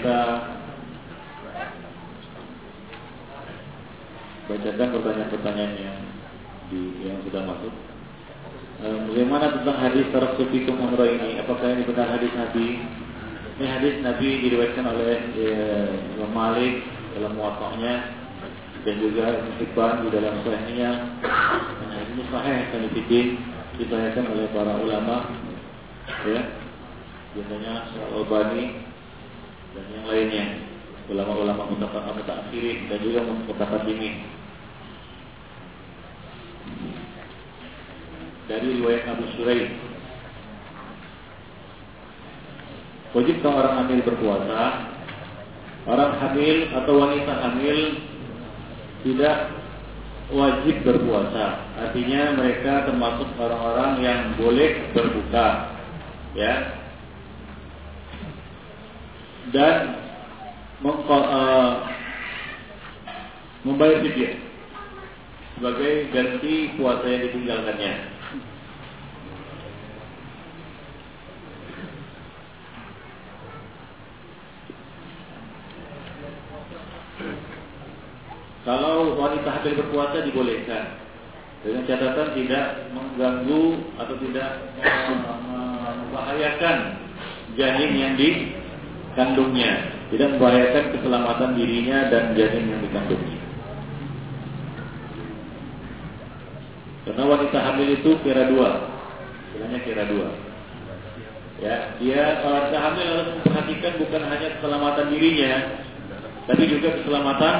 Kita bacakan pertanyaan-pertanyaan yang di yang sudah masuk. Eh, bagaimana tentang hadis taraktufikum umrah ini? Apakah ini benar hadis Nabi? Ini hadis Nabi diriwayatkan oleh eh, Imam Malik dalam muwatta'nya dan juga Ibn di dalam sahihnya. Nah, ini sahih yang disahihkan oleh para ulama ya. Biasanya Al-Albani dan yang lainnya ulama-ulama mutaakhirin dan juga mutaqaddimin. dari riwayat Abu. Wajib orang hamil berpuasa. Orang hamil atau wanita hamil tidak wajib berpuasa. Artinya mereka termasuk orang-orang yang boleh berbuka. Ya. Dan uh, membayar fidyah sebagai ganti puasa yang ditinggalkannya. Kalau wanita hamil berpuasa dibolehkan dengan catatan tidak mengganggu atau tidak membahayakan janin yang dikandungnya, tidak membahayakan keselamatan dirinya dan janin yang dikandungnya. Karena wanita hamil itu kira dua, istilahnya kira dua. Ya, dia wanita hamil harus memperhatikan bukan hanya keselamatan dirinya, tapi juga keselamatan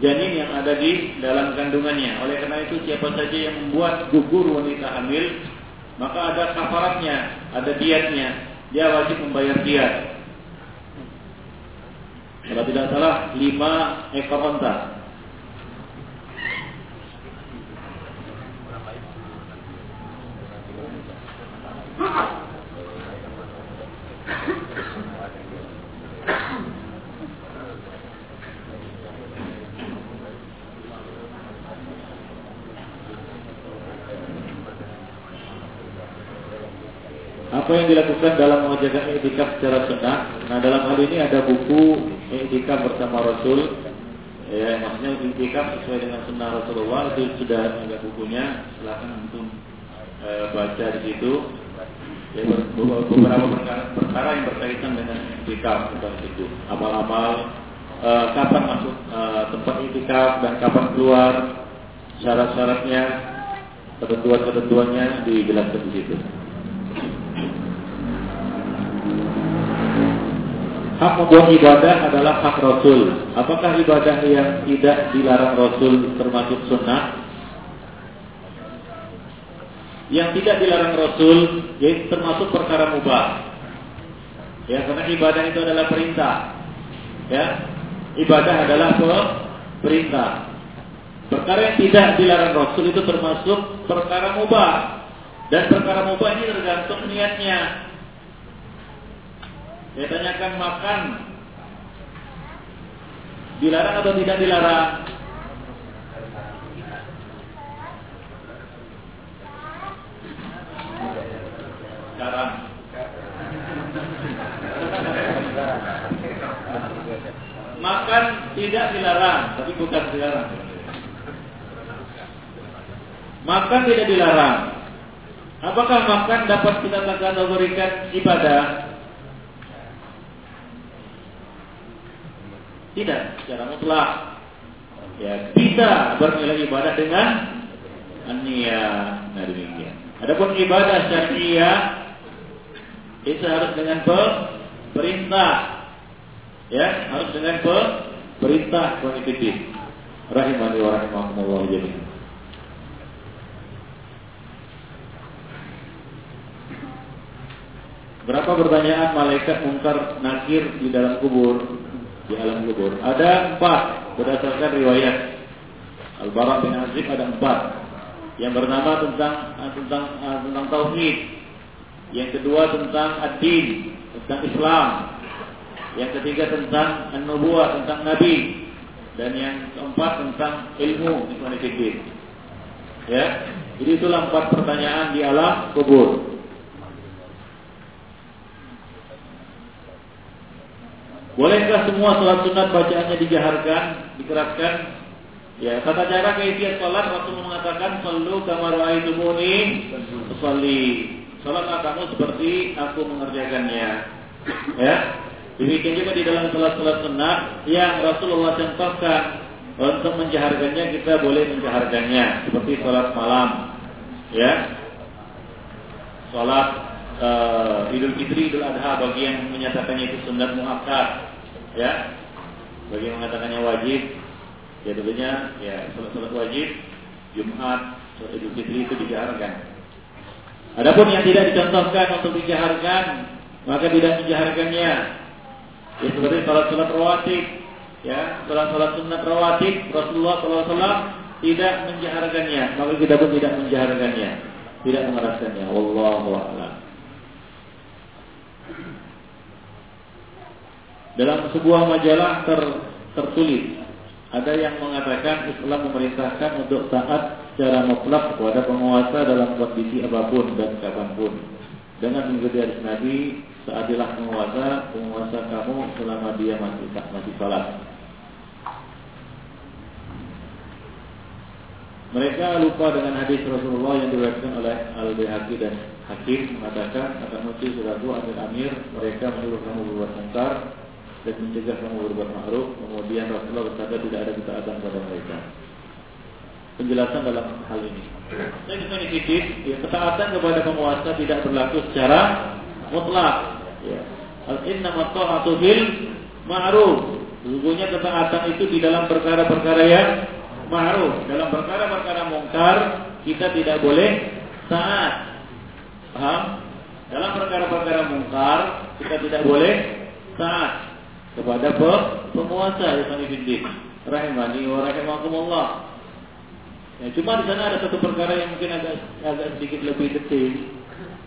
janin yang ada di dalam kandungannya. Oleh karena itu siapa saja yang membuat gugur wanita hamil, maka ada kafaratnya, ada dietnya. Dia wajib membayar diet. Kalau tidak salah lima ekor onta. Apa yang dilakukan dalam mengerjakan etikaf secara sunnah. Nah dalam hal ini ada buku etikaf bersama Rasul. Ya, maksudnya etikaf sesuai dengan sunnah Rasulullah itu sudah ada bukunya. Silahkan untuk e, baca di situ. Ya, beberapa perkara, perkara yang berkaitan dengan etikaf tentang itu. Amal-amal e, kapan masuk e, tempat etikaf dan kapan keluar, syarat-syaratnya, ketentuan-ketentuannya dijelaskan di situ. Hak membuat ibadah adalah hak Rasul. Apakah ibadah yang tidak dilarang Rasul termasuk sunnah? Yang tidak dilarang Rasul yaitu termasuk perkara mubah. Ya, karena ibadah itu adalah perintah. Ya, ibadah adalah perintah. Perkara yang tidak dilarang Rasul itu termasuk perkara mubah. Dan perkara mubah ini tergantung niatnya. Saya tanyakan makan dilarang atau tidak dilarang? Makan tidak dilarang, tapi bukan dilarang. Makan tidak dilarang. Apakah makan dapat kita kategorikan ibadah? Tidak secara mutlak. Ya, bisa bernilai ibadah dengan niat. Nah demikian. Adapun ibadah syariah itu harus dengan perintah. Ya, harus dengan perintah konstitusi. Rahimani wa rahimakumullah jami'an. Berapa pertanyaan malaikat mungkar nakir di dalam kubur? Di alam kubur. Ada empat berdasarkan riwayat Al-Bara bin Azib ada empat yang bernama tentang tentang tentang tauhid. Yang kedua tentang ad-din, tentang Islam. Yang ketiga tentang an-nubuwah, tentang nabi. Dan yang keempat tentang ilmu, Ikhwanifiddin. Ya. Jadi itulah empat pertanyaan di alam kubur. Bolehkah semua sholat sunat bacaannya dijaharkan, dikeraskan? Ya, tata cara kaifiat sholat Rasul mengatakan sallu kama raaitumuni usolli. Salatlah kamu seperti aku mengerjakannya. Ya. Demikian juga di dalam sholat-sholat sunat yang Rasulullah contohkan untuk menjaharkannya kita boleh menjaharkannya seperti sholat malam. Ya. Sholat uh, Idul Fitri, Idul Adha bagi yang menyatakannya itu sunat muakkad ya. Bagi yang mengatakannya wajib ya tentunya ya sholat-sholat wajib Jumat sholat Idul Fitri itu dijaharkan. Adapun yang tidak dicontohkan untuk dijaharkan maka tidak menjaharkannya ya seperti sholat-sholat rawatib ya sholat-sholat sunat rawatib Rasulullah SAW tidak menjaharkannya maka kita pun tidak menjaharkannya tidak mengeraskannya wallahu a'lam Dalam sebuah majalah ter, tertulis ada yang mengatakan Islam memerintahkan untuk taat secara mutlak kepada penguasa dalam kondisi apa pun dan kapan pun. Dengan mengikuti hadis Nabi, saatilah penguasa, penguasa kamu selama dia masih tak masih salat. Mereka lupa dengan hadis Rasulullah yang diriwayatkan oleh Al Baihaqi dan Hakim mengatakan akan muncul suatu amir amir mereka menyuruh kamu berbuat mungkar dan mencegah kamu berbuat makruh. Kemudian Rasulullah berkata tidak ada ketaatan pada mereka. Penjelasan dalam hal ini. Saya bisa dikit, ya, ketaatan kepada penguasa tidak berlaku secara mutlak. Ya. Al-inna ta'atu fil ma'ruf. Sesungguhnya ketaatan itu di dalam perkara-perkara yang ma'ruf. Dalam perkara-perkara mungkar kita tidak boleh taat. Paham? Dalam perkara-perkara mungkar kita tidak boleh taat kepada penguasa Ikhwanifiddin rahimani wa rahimakumullah. Ya, cuma di sana ada satu perkara yang mungkin agak agak sedikit lebih detail,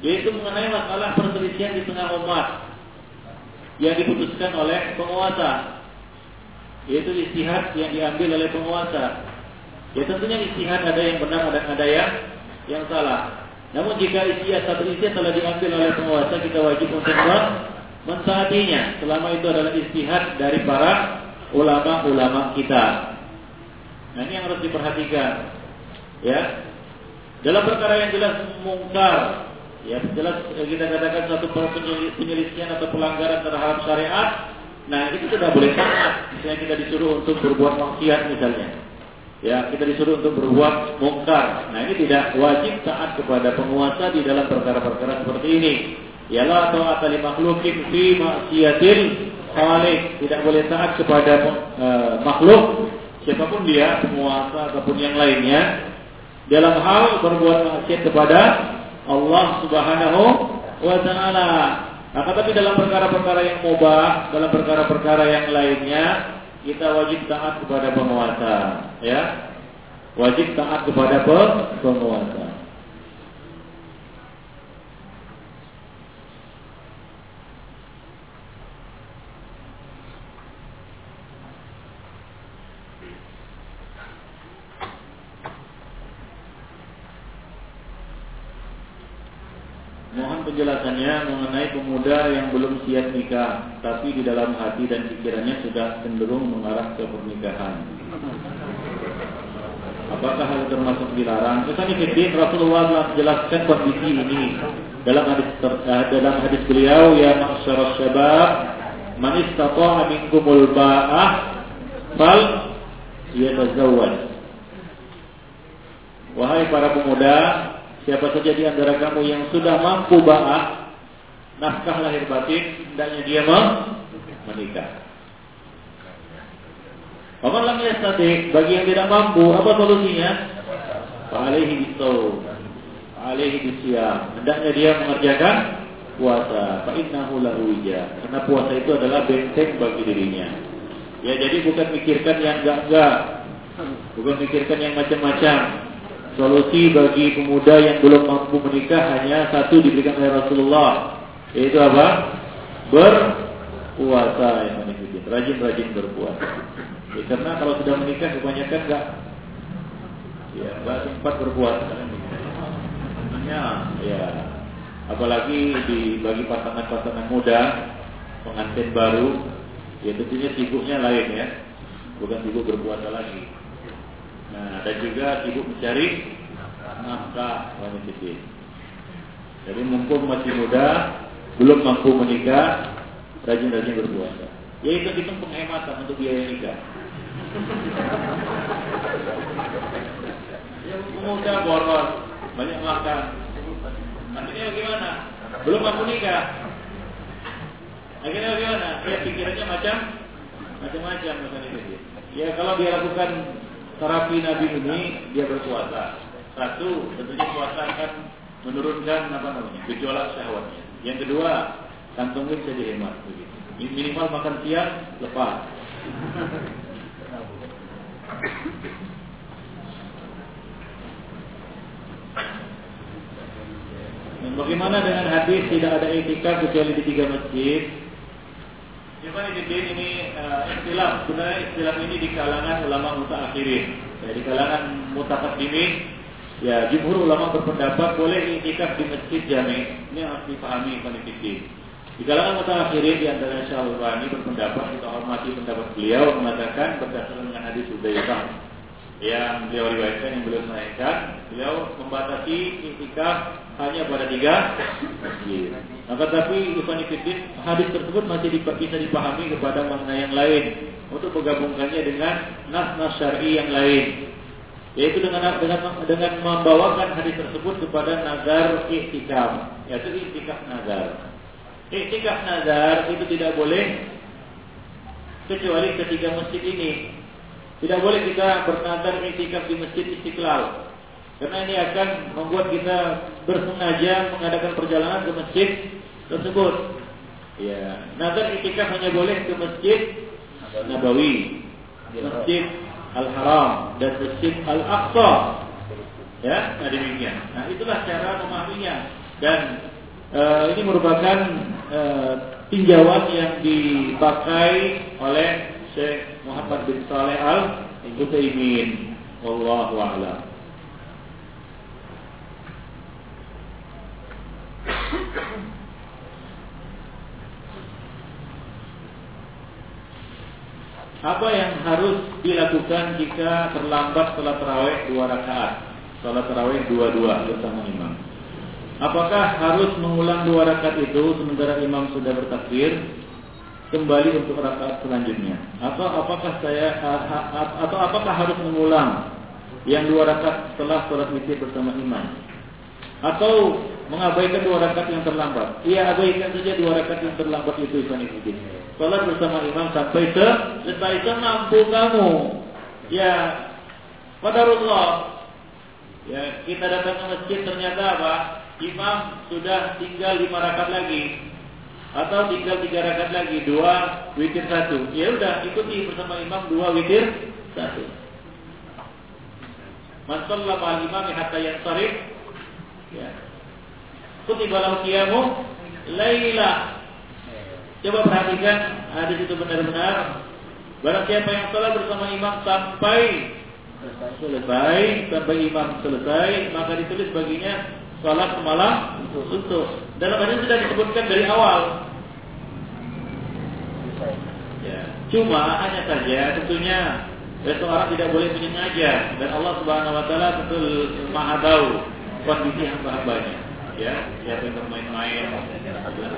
yaitu mengenai masalah perselisihan di tengah umat yang diputuskan oleh penguasa, yaitu istihad yang diambil oleh penguasa. Ya tentunya istihad ada yang benar, ada ada yang yang salah. Namun jika satu istihad telah diambil oleh penguasa, kita wajib untuk mentaatinya selama itu adalah istihad dari para ulama-ulama kita. Nah ini yang harus diperhatikan. Ya, dalam perkara yang jelas mungkar, ya jelas kita katakan satu penyelisihan atau pelanggaran terhadap syariat, nah itu tidak boleh taat. Misalnya kita disuruh untuk berbuat maksiat misalnya, ya kita disuruh untuk berbuat mungkar. Nah ini tidak wajib taat kepada penguasa di dalam perkara-perkara seperti ini ialah taat li makhlukin fi maksiatil khaliq. Tidak boleh taat kepada uh, makhluk siapa pun dia, penguasa ataupun yang lainnya dalam hal berbuat maksiat kepada Allah Subhanahu wa taala. Nah, tapi dalam perkara-perkara yang mubah, dalam perkara-perkara yang lainnya, kita wajib taat kepada penguasa, ya. Wajib taat kepada penguasa. penjelasannya mengenai pemuda yang belum siap nikah, tapi di dalam hati dan pikirannya sudah cenderung mengarah ke pernikahan. Apakah hal termasuk dilarang? Kesan Fiddin Rasulullah telah menjelaskan kondisi ini dalam hadis ter, uh, dalam hadis beliau ya masyarakat syabab man istata'a minkumul ba'ah fal yatazawwaj. Wahai para pemuda, Siapa saja di antara kamu yang sudah mampu ba'ah nafkah lahir batin, hendaknya dia menikah. Paman lam yastati bagi yang tidak mampu, apa solusinya? Fa'alaihi bisawm. Alaihi bisyam. Hendaknya dia mengerjakan puasa. Fa innahu lahu Karena puasa itu adalah benteng bagi dirinya. Ya jadi bukan mikirkan yang enggak-enggak. Bukan mikirkan yang macam-macam. Solusi bagi pemuda yang belum mampu menikah hanya satu diberikan oleh Rasulullah, yaitu apa? Berpuasa yang menikah. Rajin-rajin berpuasa. Ya, karena kalau sudah menikah kebanyakan enggak ya enggak sempat berpuasa. Hanya ya apalagi di bagi pasangan-pasangan muda pengantin baru Ya tentunya sibuknya lain ya, bukan sibuk berpuasa lagi. Nah, dan juga sibuk mencari nafkah wanita Jadi mumpung masih muda, belum mampu menikah, rajin-rajin berpuasa. Ya itu itu penghematan untuk biaya nikah. ya muda boros, banyak makan. Akhirnya bagaimana? Belum mampu nikah. Akhirnya bagaimana? Ya pikirannya macam macam-macam Ya kalau dia lakukan terapi Nabi ini, dia berpuasa. Satu, tentunya puasa akan menurunkan apa namanya gejolak syahwatnya. Yang kedua, kantongnya bisa dihemat begitu. Minimal makan siang lepas. Dan bagaimana dengan hadis tidak ada etika kecuali di tiga masjid? Ikhwan ini uh, istilah sebenarnya istilah ini di kalangan ulama mutaakhirin. Ya, di kalangan mutakaddimin Ya, jumhur ulama berpendapat boleh itikaf di masjid jami. Ini harus dipahami konflik. Di kalangan mutakhirin di antara Syalwani berpendapat kita hormati pendapat beliau mengatakan berdasarkan dengan hadis Ubayyah yang beliau riwayatkan yang beliau sampaikan, beliau membatasi itikaf hanya pada tiga masjid. Nah, tetapi Ibn hadis tersebut masih bisa dipahami kepada makna yang lain untuk menggabungkannya dengan nas-nas syar'i yang lain yaitu dengan dengan dengan membawakan hadis tersebut kepada nazar iktikaf yaitu iktikaf nazar. Iktikaf nazar itu tidak boleh kecuali ketiga masjid ini. Tidak boleh kita bernazar iktikaf di masjid istiqlal karena ini akan membuat kita bersengaja mengadakan perjalanan ke masjid tersebut. Ya nazar iktikaf hanya boleh ke masjid Nabawi. Masjid Al-Haram dan Masjid Al-Aqsa. Ya, nah demikian. Nah, itulah cara memahaminya dan e, ini merupakan e, tinjauan yang dipakai oleh Syekh Muhammad bin Saleh Al Utsaimin. Wallahu a'lam. Apa yang harus dilakukan jika terlambat sholat tarawih dua rakaat? Sholat tarawih dua-dua bersama imam. Apakah harus mengulang dua rakaat itu sementara imam sudah bertakbir kembali untuk rakaat selanjutnya? Atau apakah saya atau apakah harus mengulang yang dua rakaat setelah sholat witir bersama imam? Atau mengabaikan dua rakaat yang terlambat? Ia abaikan saja dua rakaat yang terlambat itu Ibn Ibn Sholat bersama imam sampai selesai semampu kamu. Ya, Qadarullah. Ya, kita datang ke masjid ternyata apa? Imam sudah tinggal lima rakaat lagi atau tinggal tiga rakaat lagi dua witir satu ya udah ikuti bersama imam dua witir satu al imam hatta yansarif ya kutiba lahu qiyamu laila Coba perhatikan hadis itu benar-benar. Barang siapa yang sholat bersama imam sampai selesai, sampai imam selesai, maka ditulis baginya sholat semalam untuk. Dalam hadis sudah disebutkan dari awal. Ya. Cuma hanya saja tentunya seseorang tidak boleh menyengaja dan Allah Subhanahu Wa Taala betul maha tahu kondisi hamba-hambanya ya siapa yang bermain-main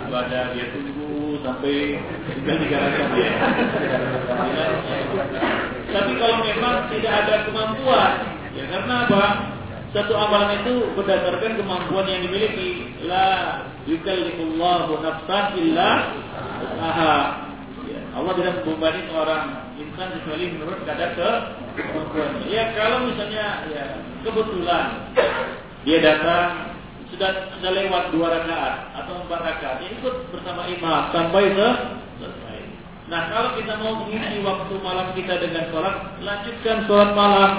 ibadah dia tunggu sampai tiga tiga rakaat ya. Tapi kalau memang tidak ada kemampuan, ya karena apa? Satu amalan itu berdasarkan kemampuan yang dimiliki. La yukallifullahu nafsan illa usaha. Ya, Allah tidak membebani seorang insan kecuali menurut kadar ke kemampuan. Ya kalau misalnya ya kebetulan dia datang sudah sudah lewat dua rakaat atau empat rakaat, ya ikut bersama imam sampai selesai. Nah kalau kita mau mengisi waktu malam kita dengan sholat, lanjutkan sholat malam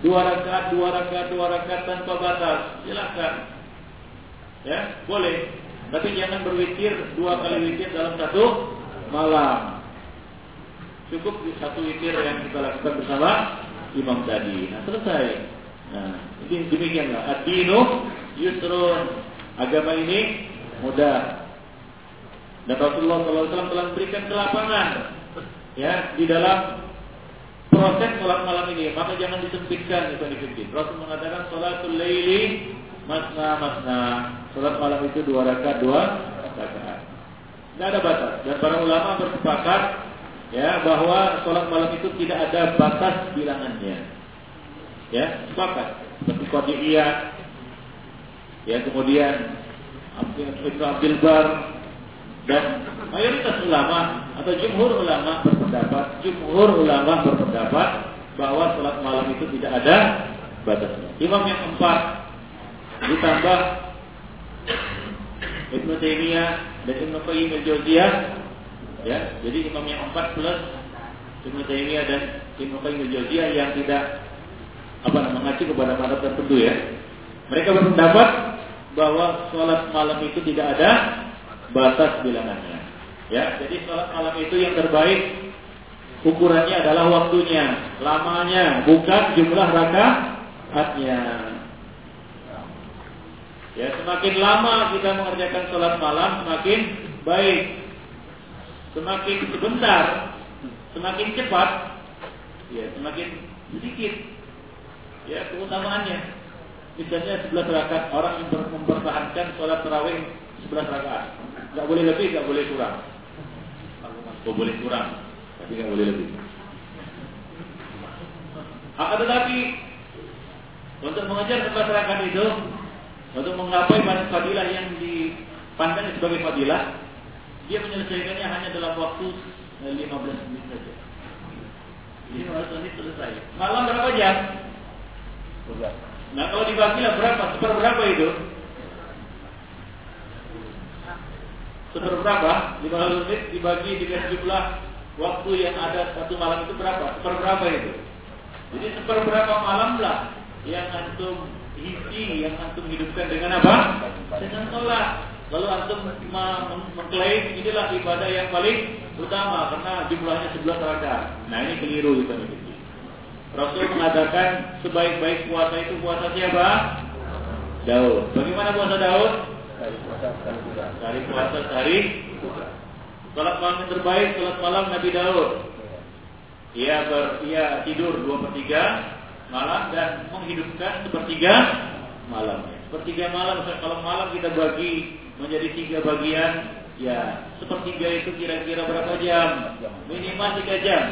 dua rakaat, dua rakaat, dua rakaat tanpa batas, silakan. Ya, boleh. Tapi jangan berwitir dua kali witir dalam satu malam. Cukup satu witir yang kita lakukan bersama imam tadi. Nah selesai. Nah, ini demikianlah. Ad-dinu yusrun. Agama ini mudah. Dan Rasulullah SAW telah memberikan kelapangan ya di dalam proses sholat malam ini. Maka jangan disempitkan itu di Rasul mengatakan sholatul laili masna masna. Sholat malam itu dua rakaat dua rakaat. Tidak ada batas. Dan para ulama bersepakat ya bahwa sholat malam itu tidak ada batas bilangannya. Ya, sepakat. Seperti Qadiyah, ya kemudian Ibnu Abdul Bar dan mayoritas ulama atau jumhur ulama berpendapat, jumhur ulama berpendapat bahwa sholat malam itu tidak ada batasnya. Imam yang empat ditambah Ibnu Taimiyah dan Ibnu Qayyim al-Jauziyah ya. Jadi imam yang empat plus Ibnu Taimiyah dan Ibnu Qayyim al-Jauziyah yang tidak apa mengacu kepada madhab tertentu ya. Mereka berpendapat bahwa sholat malam itu tidak ada batas bilangannya. Ya, jadi sholat malam itu yang terbaik ukurannya adalah waktunya, lamanya, bukan jumlah rakaatnya. Ya, semakin lama kita mengerjakan sholat malam, semakin baik. Semakin sebentar, semakin cepat, ya semakin sedikit. Ya, keutamaannya. Misalnya 11 rakaat orang mempertahankan sholat terawih 11 rakaat. Gak boleh lebih, gak boleh kurang. Oh, boleh kurang, tapi gak boleh lebih. Akan tetapi untuk mengejar 11 rakaat itu, untuk menggapai fadilah yang dipandang sebagai fadilah, dia menyelesaikannya hanya dalam waktu 15 menit saja. 15 menit selesai. Malam berapa jam? Nah kalau dibagi lah berapa? Seperberapa itu? Seperberapa? 500 menit dibagi dengan jumlah waktu yang ada satu malam itu berapa? Seperberapa itu? Jadi seperberapa malam lah yang antum isi, yang antum hidupkan dengan apa? Dengan sholat. Lalu antum mengklaim inilah ibadah yang paling utama karena jumlahnya 11 rakaat. Nah ini keliru itu Rasul mengatakan sebaik-baik puasa itu puasa siapa? Daud. Bagaimana puasa Daud? Dari puasa dari Salat malam yang terbaik, salat malam Nabi Daud. Ia ber, ia tidur dua per tiga malam dan menghidupkan sepertiga malam. Sepertiga malam, kalau malam kita bagi menjadi tiga bagian, ya sepertiga itu kira-kira berapa jam? Minimal tiga jam.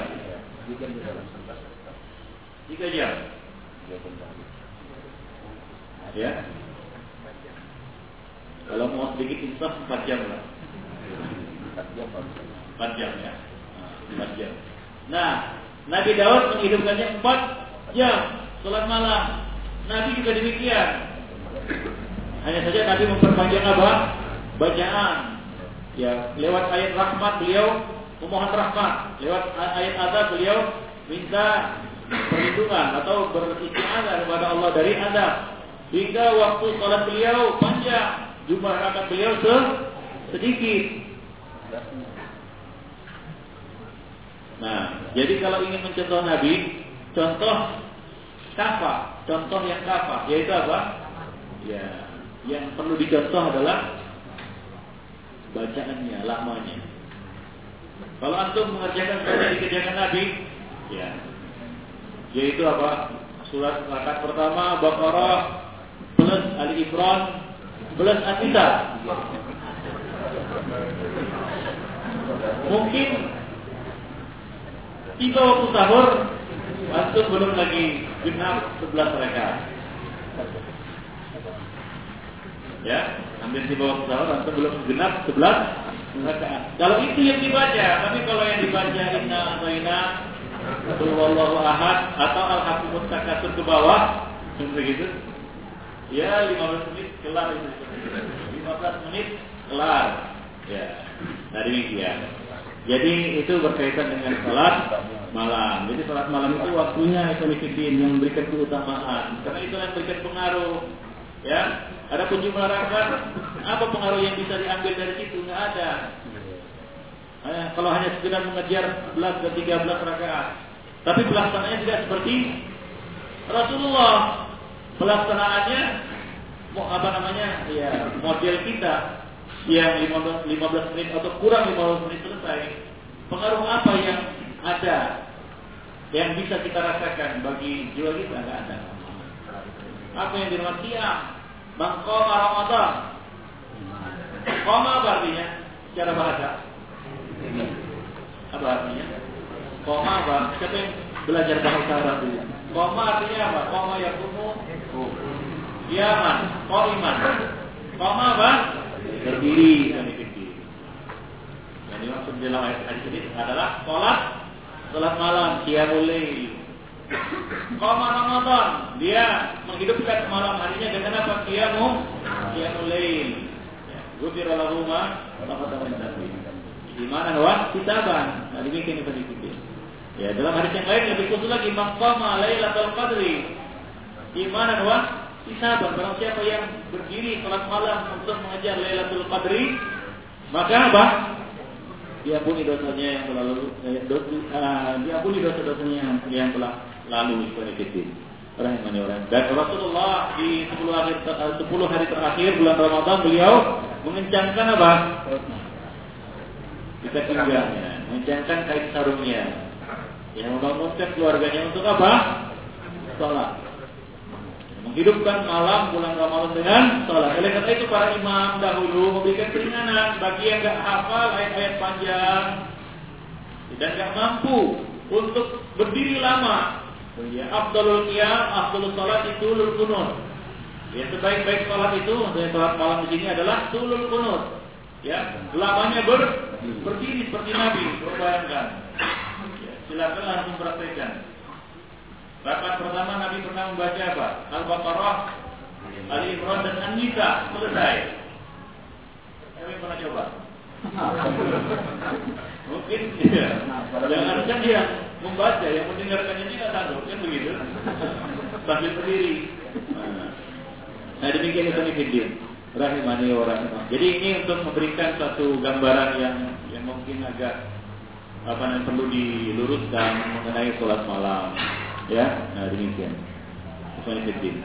Tiga jam. Ya. Kalau mau sedikit insaf empat jam lah. Empat jam ya. Empat jam. Nah, Nabi Daud menghidupkannya empat jam sholat malam. Nabi juga demikian. Hanya saja Nabi memperpanjang apa? Bacaan. Ya, lewat ayat rahmat beliau memohon rahmat. Lewat ayat azab beliau minta perlindungan atau beristighfar kepada Allah dari azab hingga waktu sholat beliau panjang jumlah rakaat beliau se sedikit. Nah jadi kalau ingin mencontoh Nabi contoh kafa contoh yang kafa yaitu apa? Ya yang perlu dicontoh adalah bacaannya lamanya kalau antum mengerjakan seperti dikerjakan Nabi ya yaitu apa? Surat rakaat pertama Baqarah plus Ali Imran plus An-Nisa. Mungkin tiba waktu sahur antum belum lagi genap 11 rakaat. Ya, hampir tiba waktu sahur antum belum genap 11 rakaat. Kalau itu yang dibaca, tapi kalau yang dibaca inna atau Wallahu ahad atau al-hakimut takasur ke bawah begitu. Ya 15 menit kelar itu. 15 menit kelar. Ya nah demikian jadi itu berkaitan dengan sholat malam. Jadi sholat malam itu waktunya ikhwanifidin yang memberikan keutamaan. Karena itu yang memberikan pengaruh ya. Ada pun jumlah rakaat apa pengaruh yang bisa diambil dari situ? Nggak ada Eh, kalau hanya sekedar mengejar 11 ke 13 rakaat. Tapi pelaksanaannya tidak seperti Rasulullah. Pelaksanaannya mau apa namanya? Ya, model kita. siang 15, 15 menit atau kurang 15 menit selesai, pengaruh apa yang ada yang bisa kita rasakan bagi jiwa kita nggak ada. Apa yang dimaksud siang? Mangkoma Ramadan. Koma artinya? Secara bahasa. Apa artinya? Koma apa? Siapa yang belajar bahasa Arab dulu? Koma artinya apa? Koma yang kumu. Yaman. Koiman. Koma apa? Berdiri. Yang dimaksud dalam ayat hadis ini adalah sholat sholat malam, qiyamul lail. Qama Ramadan, dia menghidupkan malam harinya dengan apa? Qiyamu qiyamul. Ya, Ghufira lahu ma taqaddama min dhanbi. Di mana wa kitaban. Nah, demikian itu dikit. Ya, dalam hadis yang lain lebih khusus lagi maqama lailatul qadri. Di mana wa kitaban. Barang siapa yang berdiri salat malam untuk mengejar Lailatul Qadri, maka apa? diampuni dosanya yang telah lalu, eh, dos, uh, diampuni dosa-dosanya yang, yang telah lalu sedikit. Rahimani orang. Dan Rasulullah di 10 hari, 10 hari terakhir bulan Ramadan beliau mengencangkan apa? Kita pinggangnya, mengencangkan kait sarungnya. Yang membangunkan keluarganya untuk apa? Sholat menghidupkan malam bulan Ramadan dengan sholat. Oleh karena itu para imam dahulu memberikan keringanan bagi yang tidak hafal ayat-ayat panjang dan tidak mampu untuk berdiri lama. Ya, Abdul Qiyam, Salat itu lul kunut. Ya, sebaik-baik salat itu, untuk salat malam di sini adalah tulul kunut. Ya, lamanya ber, berdiri seperti Nabi. Bayangkan. Ya, silakan langsung praktekkan. Rakaat pertama Nabi pernah membaca apa? Al-Baqarah, Ali Imran dan An-Nisa selesai. Kami pernah coba. Mungkin ya. Jangan kan dia membaca, yang mendengarkannya tidak sanggup kan begitu. Sambil berdiri. Nah demikian itu nih Rahimani orang Jadi ini untuk memberikan satu gambaran yang yang mungkin agak apa yang perlu diluruskan mengenai sholat malam. Ya, nah demikian. Ikhwanifiddin.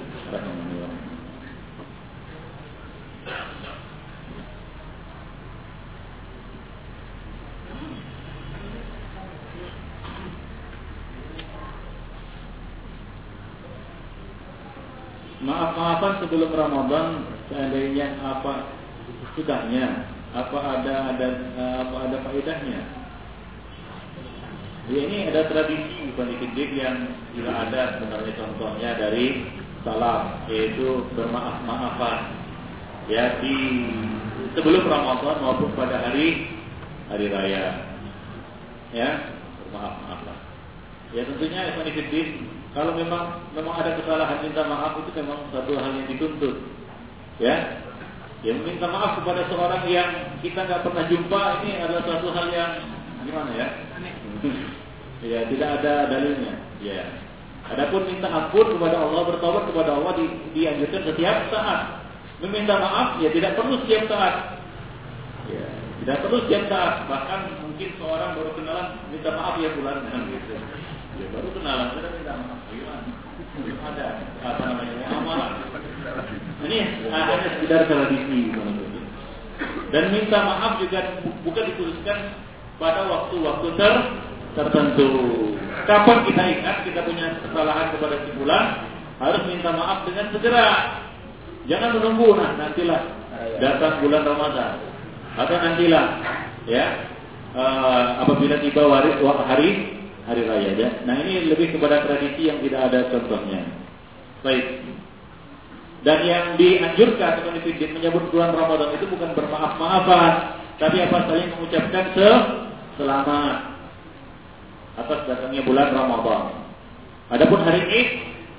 Maaf-maafan sebelum Ramadan seandainya apa sudahnya apa ada ada apa ada faedahnya. Ya, ini ada tradisi Bani yang tidak ada sebenarnya contohnya dari salam yaitu bermaaf-maafan. Ya di sebelum Ramadan maupun pada hari hari raya. Ya bermaaf-maafan. Ya tentunya Bani kalau memang memang ada kesalahan minta maaf itu memang satu hal yang dituntut ya yang minta maaf kepada seorang yang kita nggak pernah jumpa ini adalah satu hal yang gimana ya Ya, tidak ada dalilnya. Ya. Adapun minta ampun kepada Allah, bertobat kepada Allah di, dianjurkan setiap saat. Meminta maaf ya tidak perlu setiap saat. Ya, tidak perlu setiap saat. Bahkan mungkin seorang baru kenalan minta maaf ya bulan gitu. Ya baru kenalan sudah minta maaf. Gimana? Ada apa namanya amalan. Ini hanya sekedar tradisi Dan minta maaf juga bukan dikhususkan pada waktu-waktu ter tertentu. Kapan kita ingat kita punya kesalahan kepada si bulan, harus minta maaf dengan segera. Jangan menunggu nah nantilah datang bulan Ramadan atau nantilah ya uh, apabila tiba hari hari raya ya. Nah ini lebih kepada tradisi yang tidak ada contohnya. Baik. Dan yang dianjurkan atau menyebut bulan Ramadan itu bukan bermaaf-maafan, tapi apa saling mengucapkan se selamat atas datangnya bulan Ramadan. Adapun hari ini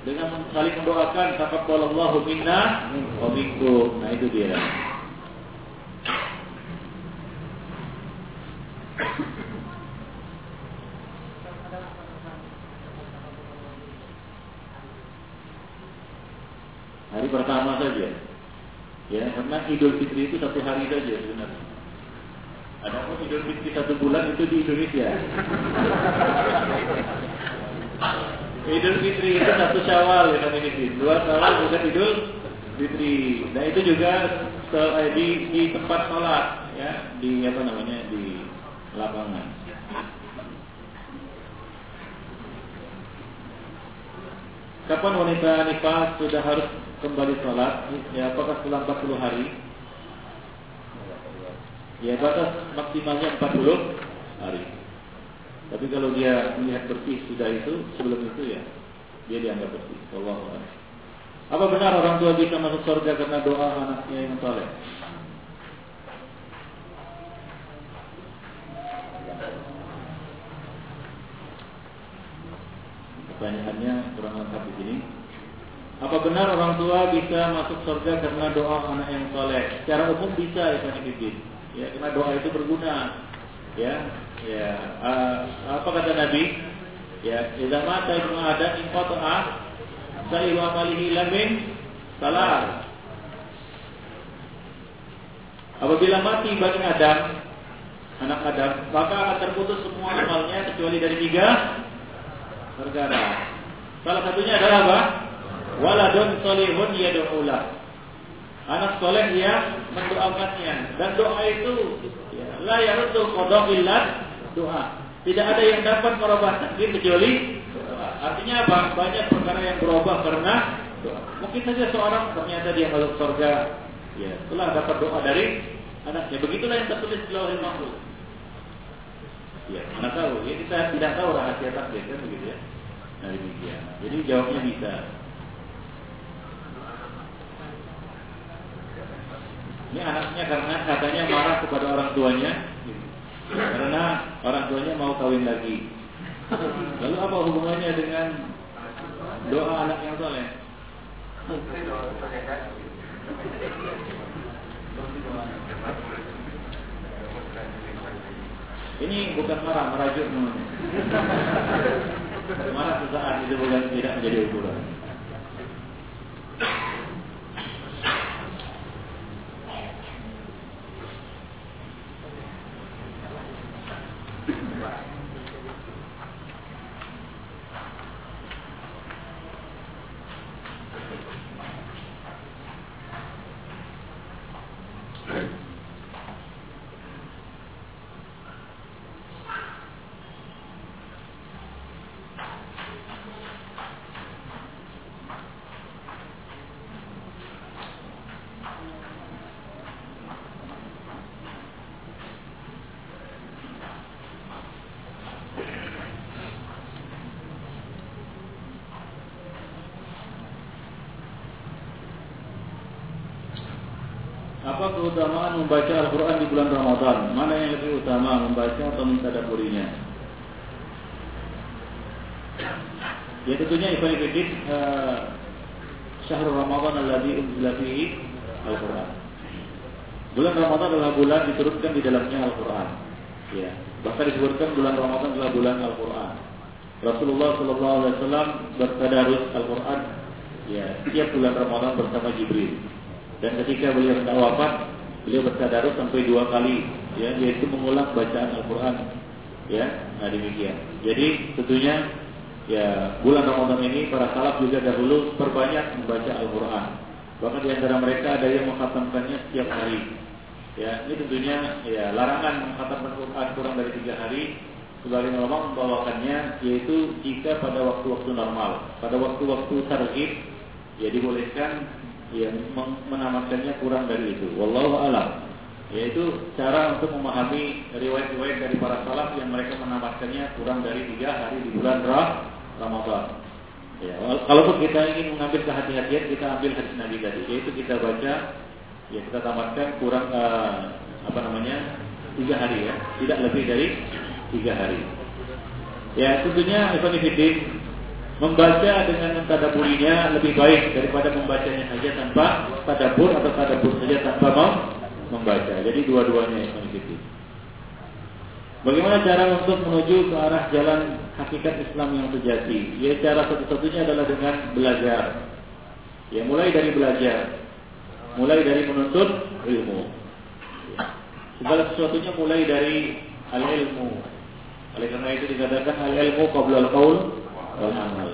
dengan saling mendoakan taqabbalallahu minna wa minkum. Nah itu dia. Hari pertama saja. Ya, karena Idul Fitri itu satu hari saja sebenarnya. Ada pun Idul Fitri satu bulan itu di Indonesia. Idul Fitri itu satu Syawal ya kan ini. Dua Syawal bukan Idul Fitri. Nah itu juga eh, di di tempat sholat ya di apa namanya di lapangan. Kapan wanita nifas sudah harus kembali sholat? Ya, apakah setelah 40 hari? Ya, batas maksimalnya 40 hari. Tapi kalau dia melihat bersih sudah itu, sebelum itu ya, dia dianggap bersih. Allah Apa benar orang tua bisa masuk surga karena doa anaknya yang saleh? Pertanyaannya kurang lengkap di sini. Apa benar orang tua bisa masuk surga karena doa anak yang soleh? Secara umum bisa ya Pak Ya, karena doa itu berguna. Ya, ya. Uh, apa kata Nabi? Ya, idza mata ibnu adam inqata'a sa'iru amalihi lamin salah. Apabila mati bani Adam, anak Adam, maka akan terputus semua amalnya kecuali dari tiga perkara. Salah satunya adalah apa? Waladun solihun yad'ulah. Anak soleh yang mendoakannya dan doa itu ya, la yaruddu qada illa doa. Tidak ada yang dapat merubah takdir kecuali. Artinya apa? Banyak perkara yang berubah karena doa. Mungkin saja seorang ternyata dia masuk surga ya, setelah dapat doa dari anaknya. Begitulah yang tertulis di Lauhul Mahfuz. Ya, mana tahu? Ya kita tidak tahu rahasia takdir kan begitu ya. Nah demikian. Jadi jawabnya bisa. Ini anaknya karena katanya marah kepada orang tuanya karena orang tuanya mau kawin lagi. Lalu apa hubungannya dengan doa anak yang soleh? Ini bukan marah, merajuk Marah sesaat itu bukan tidak menjadi ukuran. Apa keutamaan membaca Al-Quran di bulan Ramadan? Mana yang lebih utama, membaca atau mentadaburinya? Ya tentunya Ibn uh, Syahrul Ramadan alladhi unzila fihi Al-Quran. Bulan Ramadan adalah bulan diturunkan di dalamnya Al-Quran. Ya, bahkan disebutkan bulan Ramadan adalah bulan Al-Quran. Rasulullah Wasallam bertadarus Al-Quran ya setiap bulan Ramadan bersama Jibril. Dan ketika beliau hendak wafat, beliau bertadarus sampai dua kali, ya, yaitu mengulang bacaan Al-Quran. Ya, nah demikian. Jadi tentunya ya bulan Ramadan ini para salaf juga dahulu perbanyak membaca Al-Quran. Bahkan di antara mereka ada yang menghatamkannya setiap hari. Ya, ini tentunya ya larangan menghatamkan Quran kurang dari tiga hari. Sebagai ulama membawakannya yaitu jika pada waktu-waktu normal, pada waktu-waktu tarhib, ya dibolehkan yang menamatkannya kurang dari itu. Wallahu alam. Yaitu cara untuk memahami riwayat-riwayat dari para salaf yang mereka menamatkannya kurang dari tiga hari di bulan Ramadan. Ya, kalaupun kita ingin mengambil kehati-hatian, kita ambil hadis Nabi tadi, yaitu kita baca, ya kita tamatkan kurang uh, apa namanya tiga hari ya, tidak lebih dari tiga hari. Ya tentunya Ibn Fiddin Membaca dengan mentadaburinya lebih baik daripada membacanya saja tanpa tadabur atau tadabur saja tanpa mau membaca. Jadi dua-duanya yang itu. Bagaimana cara untuk menuju ke arah jalan hakikat Islam yang sejati? Ya cara satu-satunya adalah dengan belajar. Ya mulai dari belajar, mulai dari menuntut ilmu. Segala sesuatunya mulai dari al ilmu. Oleh karena itu dikatakan al ilmu qabla al qaul wal amal.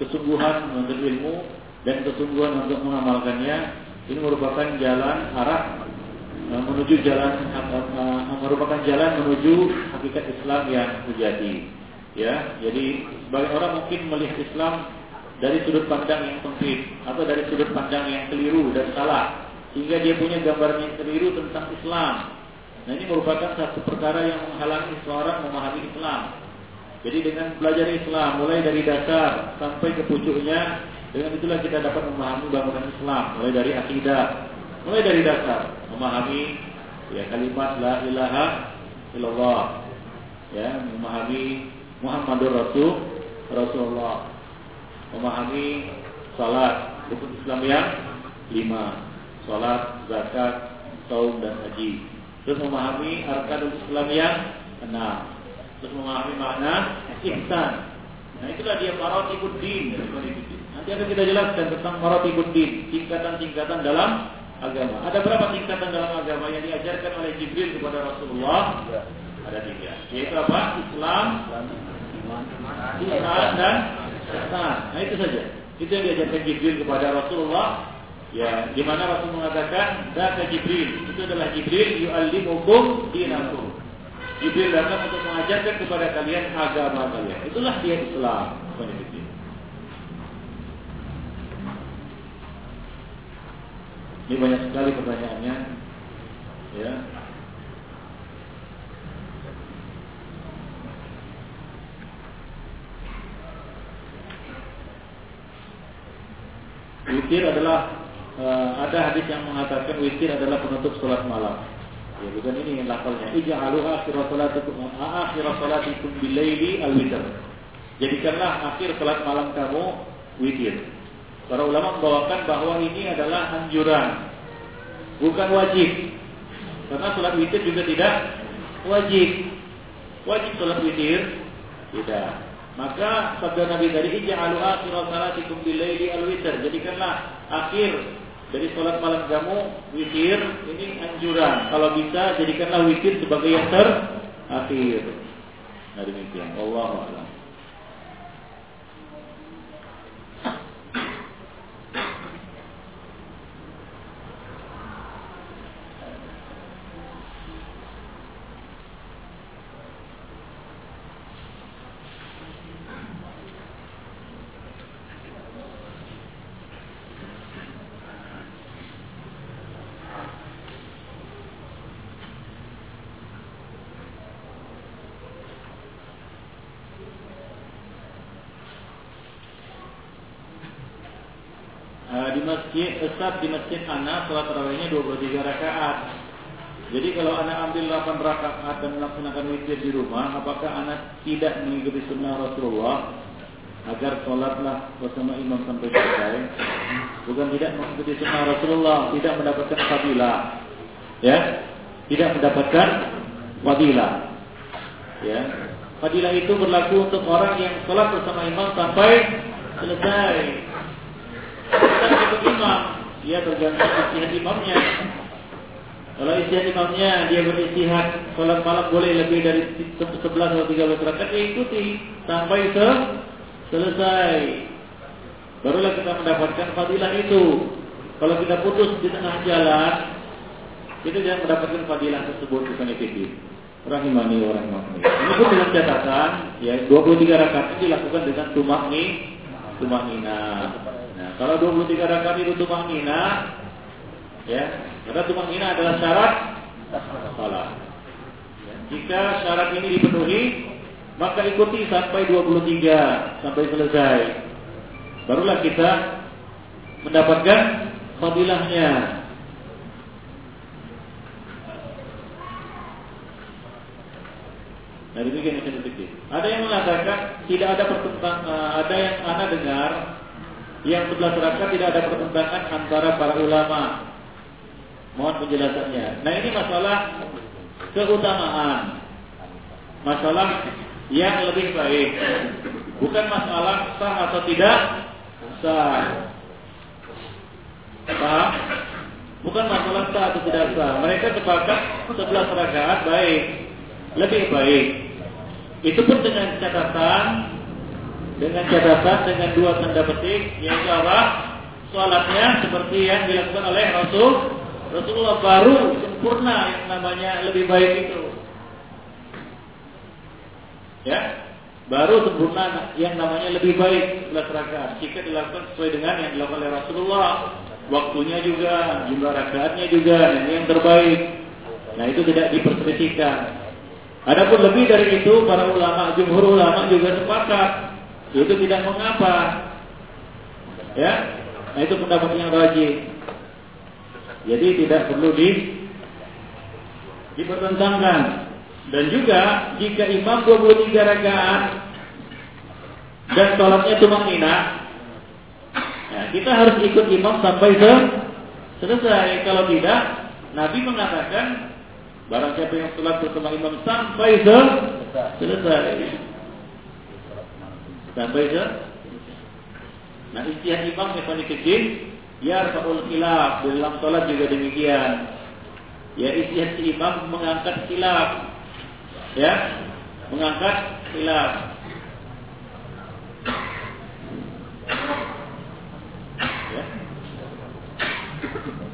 Kesungguhan menuntut ilmu dan kesungguhan untuk mengamalkannya Ini merupakan jalan arah uh, menuju jalan uh, merupakan jalan menuju hakikat Islam yang sejati. Ya, jadi sebagian orang mungkin melihat Islam dari sudut pandang yang sempit atau dari sudut pandang yang keliru dan salah sehingga dia punya gambaran yang keliru tentang Islam. Nah ini merupakan satu perkara yang menghalangi seorang memahami Islam. Jadi dengan belajar Islam mulai dari dasar sampai ke pucuknya, dengan itulah kita dapat memahami bangunan Islam mulai dari akidah, mulai dari dasar memahami ya kalimat la ilaha illallah, ya memahami Muhammadur Rasul Rasulullah, memahami salat rukun Islam yang lima, salat, zakat, saum dan haji. Terus memahami arkanul Islam yang enam untuk memahami makna ihsan. Nah itulah dia maratibuddin. Nanti akan kita jelaskan tentang maratibuddin, tingkatan-tingkatan dalam agama. Ada berapa tingkatan dalam agama yang diajarkan oleh Jibril kepada Rasulullah? Ada tiga. Yaitu apa? Islam, iman, dan ihsan. Nah itu saja. Itu yang diajarkan Jibril kepada Rasulullah. Ya, di mana Rasul mengatakan, "Daka Jibril." Itu adalah Jibril yu'allimukum dinakum. Jibril datang untuk mengajarkan kepada kalian agama kalian. Itulah dia Islam. Ini banyak sekali pertanyaannya. Ya. Witir adalah uh, ada hadis yang mengatakan witir adalah penutup sholat malam. Ya, bukan ini yang lafalnya. Ij'alu akhir salatikum akhir salatikum bilaili al-witr. Jadikanlah akhir salat malam kamu witir. Para ulama membawakan bahwa ini adalah anjuran, bukan wajib. Karena salat witir juga tidak wajib. Wajib salat witir tidak. Maka sabda Nabi tadi ij'alu akhir salatikum bilaili al-witr. Jadikanlah akhir jadi sholat malam kamu witir ini anjuran. Kalau bisa jadikanlah witir sebagai yang terakhir. Nah demikian. Allah a'lam. Ustaz di masjid anak sholat tarawihnya 23 rakaat. Jadi kalau anak ambil 8 rakaat dan melaksanakan witir di rumah, apakah anak tidak mengikuti sunnah Rasulullah agar sholatlah bersama imam sampai selesai? Bukan tidak mengikuti sunnah Rasulullah, tidak mendapatkan fadilah. Ya, tidak mendapatkan fadilah. Ya, fadilah itu berlaku untuk orang yang sholat bersama imam sampai selesai ikut imam, dia tergantung istihad imamnya. Kalau istihad imamnya dia beristihad sholat malam boleh lebih dari 11 atau 13 rakaat, dia ikuti sampai se selesai. Barulah kita mendapatkan fadilah itu. Kalau kita putus di tengah jalan, kita tidak mendapatkan fadilah tersebut bukan itu. Rahimani wa rahimahni. Ini pun dengan catatan, ya 23 rakaat dilakukan dengan tumakni, tumaknina. Nah, kalau 23 rakaat itu tumanina, ya, karena tumanina adalah syarat salat. Ya, jika syarat ini dipenuhi, maka ikuti sampai 23 sampai selesai. Barulah kita mendapatkan fadilahnya. Nah demikian yang sedikit. Ada yang mengatakan tidak ada pertentangan, eh, ada yang anak dengar yang sebelah rakaat tidak ada pertentangan antara para ulama. Mohon penjelasannya. Nah ini masalah keutamaan. Masalah yang lebih baik. Bukan masalah sah atau tidak sah. Paham? Bukan masalah sah atau tidak sah. Mereka sepakat sebelah rakaat baik. Lebih baik. Itu pun dengan catatan dengan catatan dengan dua tanda petik yaitu apa? sholatnya seperti yang dilakukan oleh Rasul Rasulullah baru sempurna yang namanya lebih baik itu. Ya, baru sempurna yang namanya lebih baik 11 rakaat jika dilakukan sesuai dengan yang dilakukan oleh Rasulullah. Waktunya juga, jumlah rakaatnya juga, ini yang terbaik. Nah itu tidak diperselisihkan. Adapun lebih dari itu, para ulama, jumhur ulama juga sepakat. Itu tidak mengapa. Ya, nah itu pendapat yang rajin. Jadi tidak perlu di dipertentangkan. Dan juga jika imam 23 rakaat dan sholatnya cuma nina, ya, kita harus ikut imam sampai se selesai. Kalau tidak, Nabi mengatakan barang siapa yang sholat bersama imam sampai se selesai. Sampai se Nah istilah imam paling kecil Ya Rasul khilaf dalam sholat juga demikian. Ya istihad si imam mengangkat khilaf. Ya, mengangkat khilaf. Ya.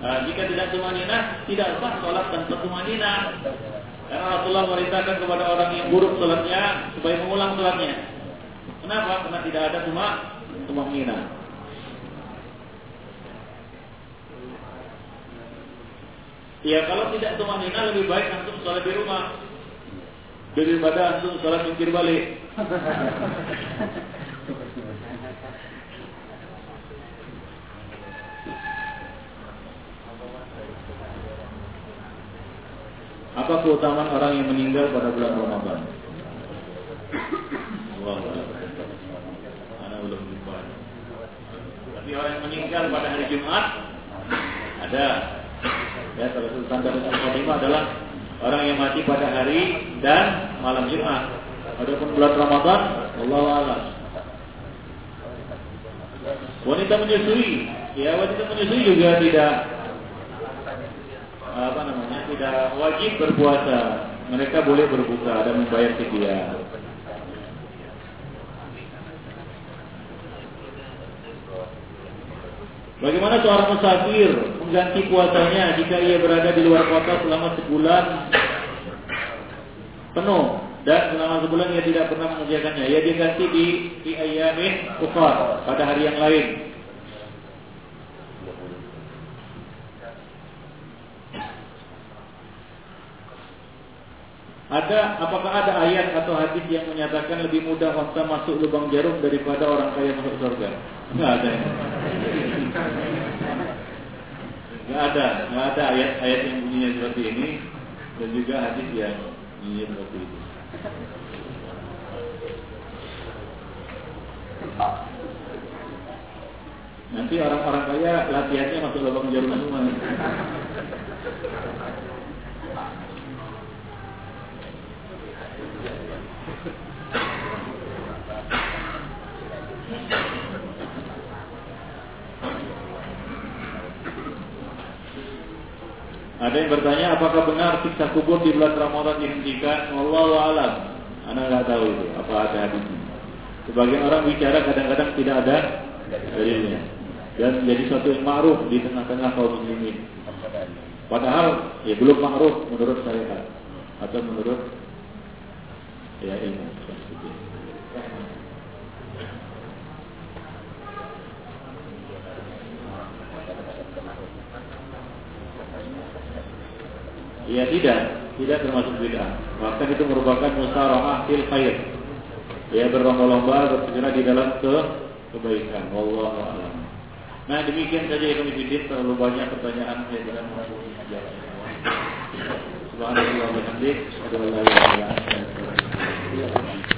Nah, jika tidak tumanina, tidak sah sholat tanpa tumanina. Karena Rasulullah merintahkan kepada orang yang buruk sholatnya supaya mengulang sholatnya. Kenapa? Karena tidak ada cuma tumanina. Ya kalau tidak tumanina lebih baik antum sholat di rumah daripada antum sholat mikir balik. Apa keutamaan orang yang meninggal pada bulan Ramadan? Allah Anak belum lupa. Tapi meninggal pada hari Jumat ada Ya, salah satu tanda Khotimah adalah orang yang mati pada hari dan malam Jumat. Adapun bulan Ramadan, Allah alam. Wanita menyusui, ya wanita menyusui juga tidak apa namanya tidak wajib berpuasa. Mereka boleh berbuka dan membayar fidyah. Bagaimana seorang musafir mengganti puasanya jika ia berada di luar kota selama sebulan penuh dan selama sebulan ia tidak pernah mengerjakannya. Ya dia ganti di di ayamin pada hari yang lain. Ada apakah ada ayat atau hadis yang menyatakan lebih mudah wanita masuk lubang jarum daripada orang kaya masuk surga? Enggak ada. Enggak ada, enggak ada ayat-ayat yang bunyinya seperti ini dan juga hadis yang bunyinya seperti itu. Nanti orang-orang kaya latihannya masuk lubang jarum semua. Ada yang bertanya apakah benar siksa kubur di bulan Ramadan dihentikan? Wallahu alam. Anda nggak tahu itu apa ada hadisnya. Sebagian orang bicara kadang-kadang tidak ada dalilnya dan jadi suatu yang ma'ruf di tengah-tengah kaum muslimin. Padahal ya belum ma'ruf menurut saya atau menurut ya ilmu. Ya tidak, tidak termasuk bid'ah. Bahkan itu merupakan musyawarah fil khair. Ya berlomba-lomba bersegera di dalam ke kebaikan. Wallahu a'lam. Nah demikian saja yang kami bidit terlalu banyak pertanyaan saya dalam Subhanallah wa bihamdihi, asyhadu an la ilaha illa anta,